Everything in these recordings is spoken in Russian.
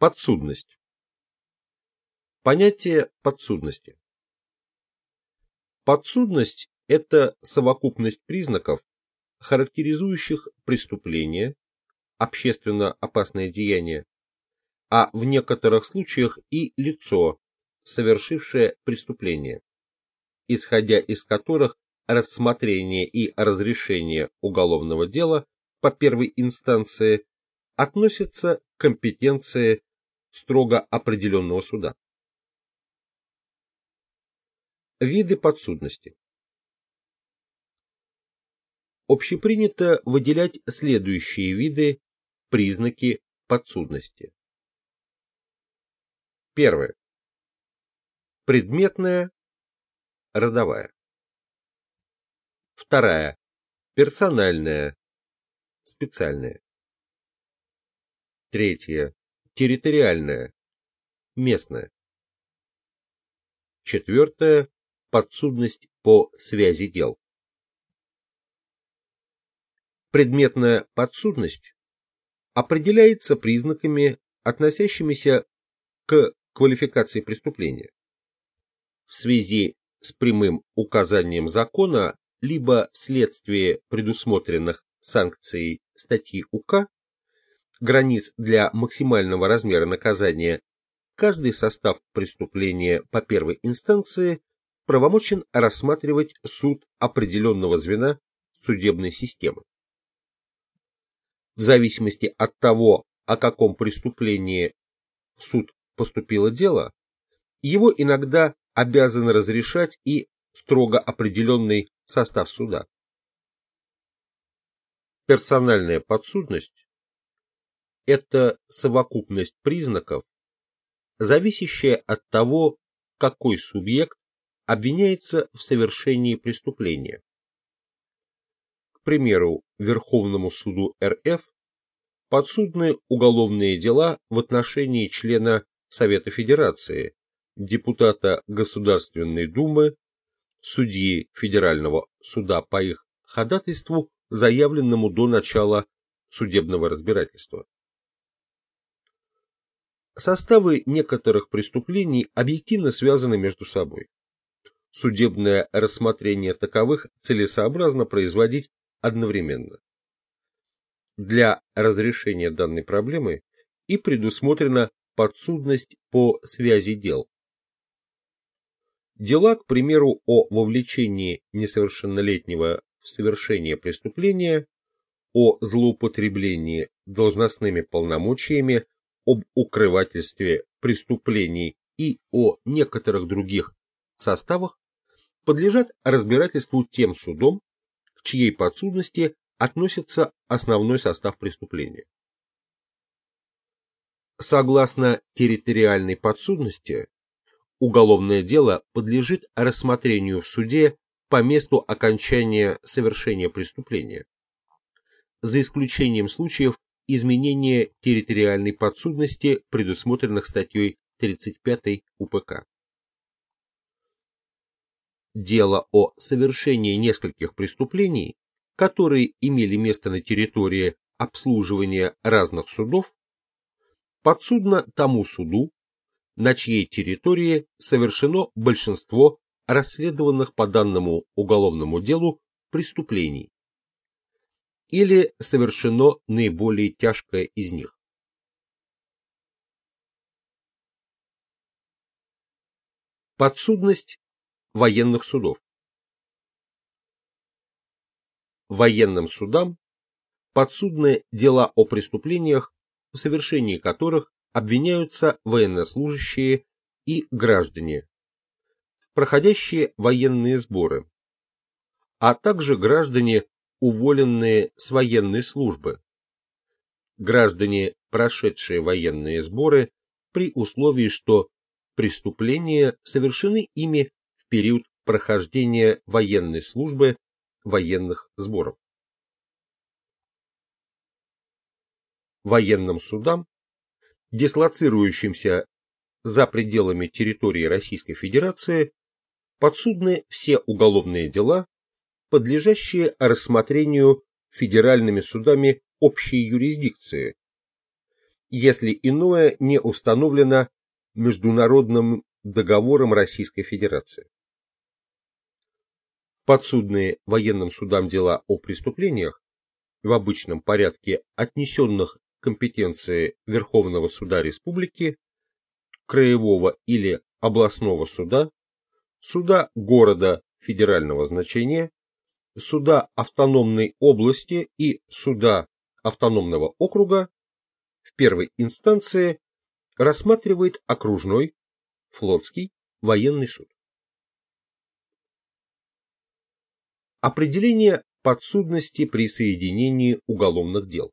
Подсудность. Понятие подсудности. Подсудность – это совокупность признаков, характеризующих преступление, общественно опасное деяние, а в некоторых случаях и лицо, совершившее преступление, исходя из которых рассмотрение и разрешение уголовного дела по первой инстанции относятся к компетенции строго определенного суда. Виды подсудности Общепринято выделять следующие виды признаки подсудности. Первое. Предметная, родовая. Вторая. Персональная, специальная. Третье. Территориальная, местная. Четвертое. Подсудность по связи дел. Предметная подсудность определяется признаками, относящимися к квалификации преступления. В связи с прямым указанием закона либо вследствие предусмотренных санкций статьи УК, границ для максимального размера наказания, каждый состав преступления по первой инстанции правомочен рассматривать суд определенного звена судебной системы. В зависимости от того, о каком преступлении суд поступило дело, его иногда обязан разрешать и строго определенный состав суда. Персональная подсудность – это совокупность признаков, зависящая от того, какой субъект обвиняется в совершении преступления. К примеру, Верховному суду РФ подсудны уголовные дела в отношении члена Совета Федерации, депутата Государственной Думы, судьи Федерального суда по их ходатайству, заявленному до начала судебного разбирательства. Составы некоторых преступлений объективно связаны между собой. Судебное рассмотрение таковых целесообразно производить одновременно. Для разрешения данной проблемы и предусмотрена подсудность по связи дел. Дела, к примеру, о вовлечении несовершеннолетнего в совершение преступления, о злоупотреблении должностными полномочиями, об укрывательстве преступлений и о некоторых других составах подлежат разбирательству тем судом, к чьей подсудности относится основной состав преступления. Согласно территориальной подсудности, уголовное дело подлежит рассмотрению в суде по месту окончания совершения преступления, за исключением случаев изменения территориальной подсудности, предусмотренных статьей 35 УПК. Дело о совершении нескольких преступлений, которые имели место на территории обслуживания разных судов, подсудно тому суду, на чьей территории совершено большинство расследованных по данному уголовному делу преступлений или совершено наиболее тяжкое из них. Подсудность военных судов Военным судам подсудны дела о преступлениях в совершении которых обвиняются военнослужащие и граждане, проходящие военные сборы, а также граждане, уволенные с военной службы, граждане, прошедшие военные сборы при условии, что преступления совершены ими в период прохождения военной службы военных сборов. военным судам, дислоцирующимся за пределами территории Российской Федерации, подсудны все уголовные дела, подлежащие рассмотрению федеральными судами общей юрисдикции, если иное не установлено международным договором Российской Федерации. Подсудные военным судам дела о преступлениях в обычном порядке отнесенных к компетенции Верховного Суда Республики, Краевого или областного суда, суда города федерального значения, суда автономной области и суда автономного округа в первой инстанции рассматривает окружной, флотский, военный суд. Определение подсудности при соединении уголовных дел.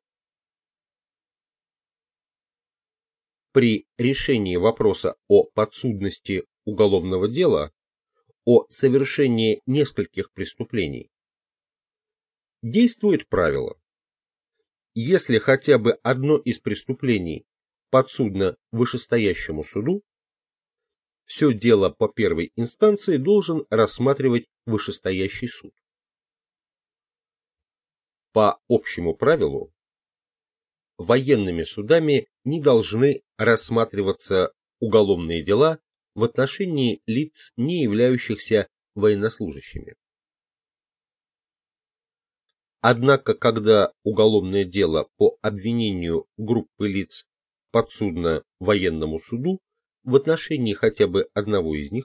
При решении вопроса о подсудности уголовного дела о совершении нескольких преступлений действует правило. Если хотя бы одно из преступлений подсудно вышестоящему суду, все дело по первой инстанции должен рассматривать вышестоящий суд. По общему правилу, военными судами не должны рассматриваться уголовные дела в отношении лиц, не являющихся военнослужащими. Однако, когда уголовное дело по обвинению группы лиц подсудно военному суду в отношении хотя бы одного из них,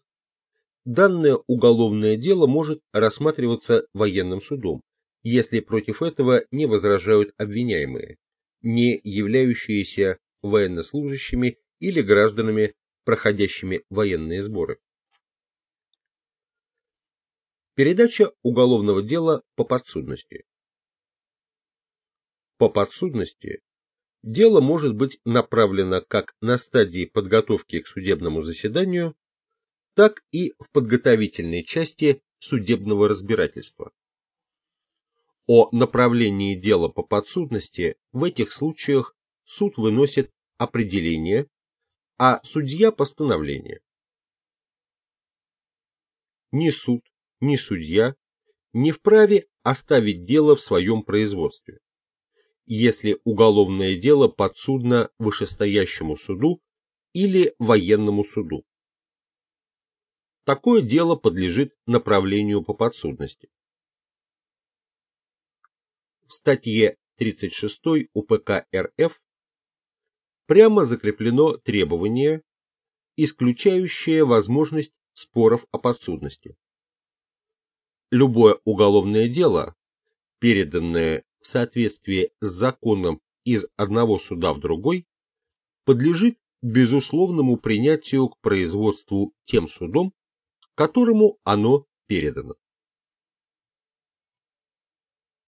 данное уголовное дело может рассматриваться военным судом, если против этого не возражают обвиняемые, не являющиеся военнослужащими или гражданами, проходящими военные сборы. Передача уголовного дела по подсудности. По подсудности дело может быть направлено как на стадии подготовки к судебному заседанию, так и в подготовительной части судебного разбирательства. О направлении дела по подсудности в этих случаях суд выносит определение, а судья постановление. Ни суд, ни судья не вправе оставить дело в своем производстве, если уголовное дело подсудно вышестоящему суду или военному суду. Такое дело подлежит направлению по подсудности в статье 36 УПК РФ прямо закреплено требование, исключающее возможность споров о подсудности. Любое уголовное дело, переданное в соответствии с законом из одного суда в другой, подлежит безусловному принятию к производству тем судом, которому оно передано.